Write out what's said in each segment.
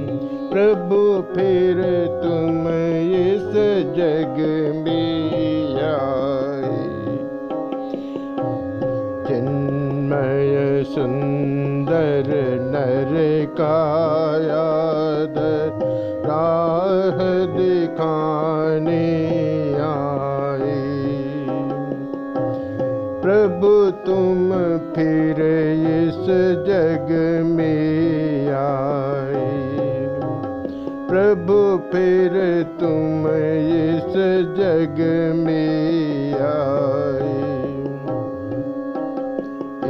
प्रभु, फिर तुम इस जग में आए। चिन्मय सुंदर नर कायाद राह दिखाने आए। प्रभु, तुम फिर इस जग में प्रभु, फिर तुम इस जग में आए।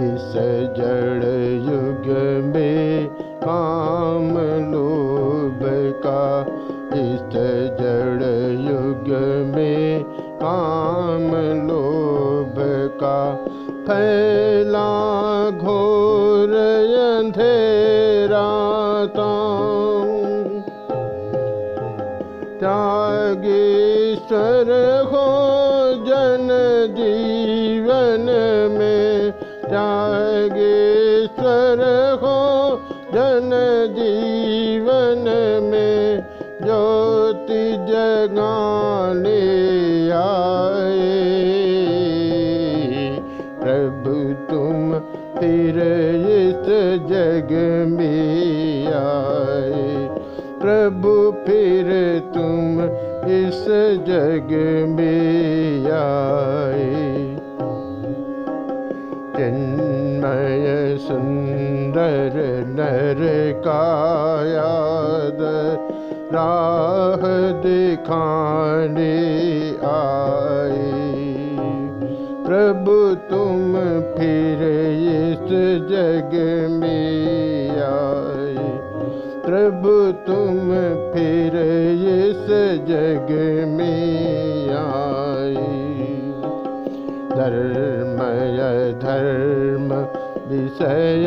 इस जड़ युग में काम लोभ का, इस जड़ युग में काम लोभ का फैला घोर अंधेरा त्यागेश्वर हो जन जीवन में ज्योति जगाने आए। प्रभु, तुम फिर इस जग में आए। प्रभु, फिर तुम इस जग में आए। चिन्मय सुंदर नर कायाद राह दिखाने आए प्रभु, तुम फिर इस जग में आए प्रभु, तुम फिर इस जग में आए धर्मय धर्म विषय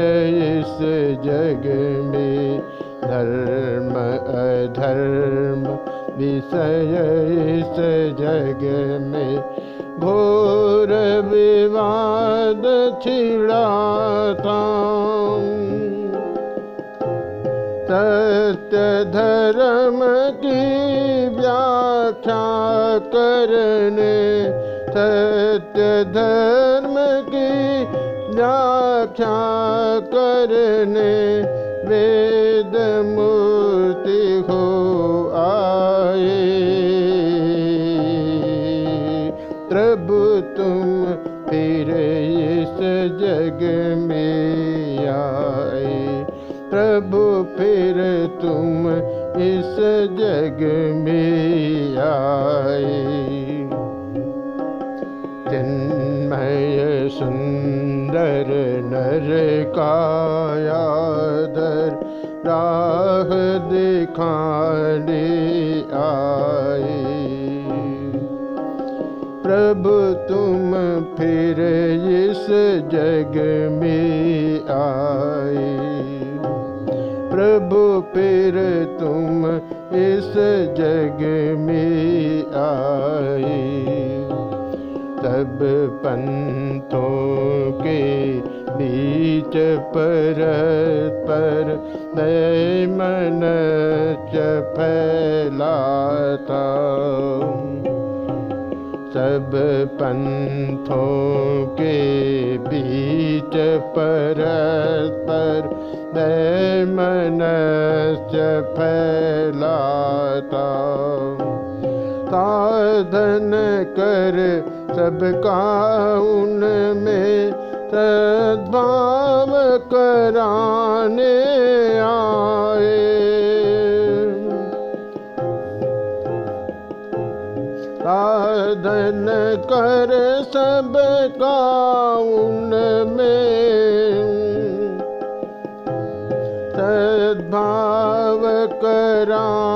इस जग में धर्म अधर्म विषय इस जग में घोर विवाद छिड़ाता सत्य धर्म की व्याख्या करने सत्य धर्म की व्याख्या करने वेद मूर्ति हो आए। प्रभु तुम फिर इस जग में आए। प्रभु फिर तुम इस जग में आए। चिन्मय नर कायादर राह दिखाने आए। प्रभु तुम फिर इस जग में आए। प्रभु फिर तुम इस जग में आए सब पंथों के बीच परस्पर मन फैलाता। सब पंथों के बीच परस्पर मन फैलाता। साधन कर सबका उनमें सद्भाव कराने आए। साधन कर सबका उनमें सद्भाव कराने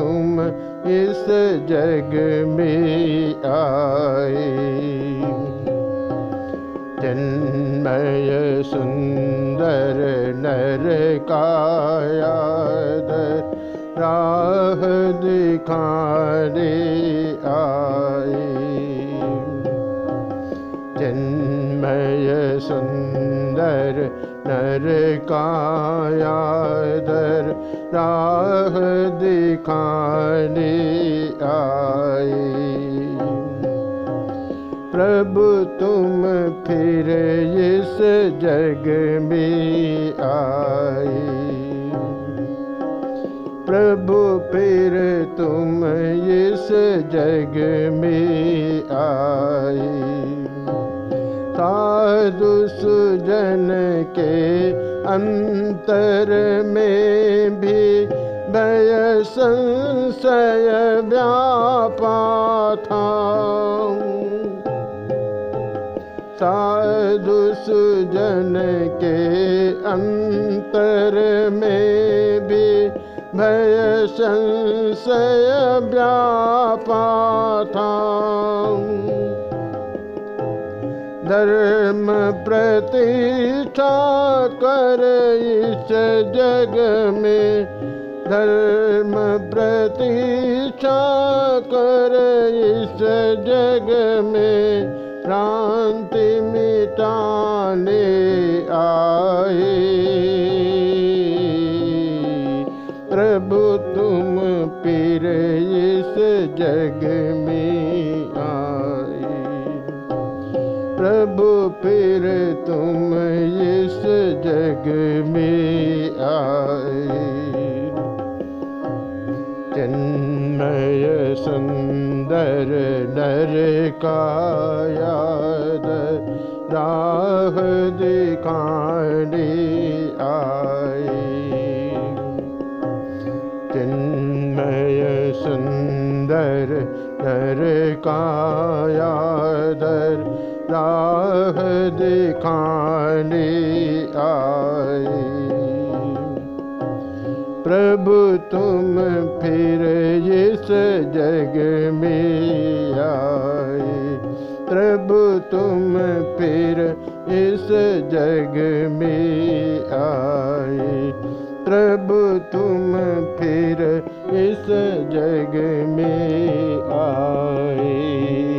तुम इस जग में आए। जन्मय सुंदर नर कायादर राह दिखाने आए। जन्मय सुंदर नर कायादर राह दिखाने आए प्रभु, तुम फिर इस जग में आए प्रभु, फिर तुम इस जग में आए साधु, सुजन के अंतर में भी भय संशय व्यापा था साधु सुजन के अंतर में भी भय संशय व्यापा था धर्म प्रतिष्ठा कर इस जग में। धर्म प्रतिष्ठा कर इस जग में। क्रांति मिटाने आए। प्रभु तुम फिर इस जग में। फिर तुम इस जग में आए। जन्मय सुंदर नर कायाद राह दिखाने आए। चिन्मय सुंदर नर कायादर राह दिखाने आए प्रभु तुम फिर इस जग में आए प्रभु तुम फिर इस जग में आए प्रभु तुम फिर इस जग में आए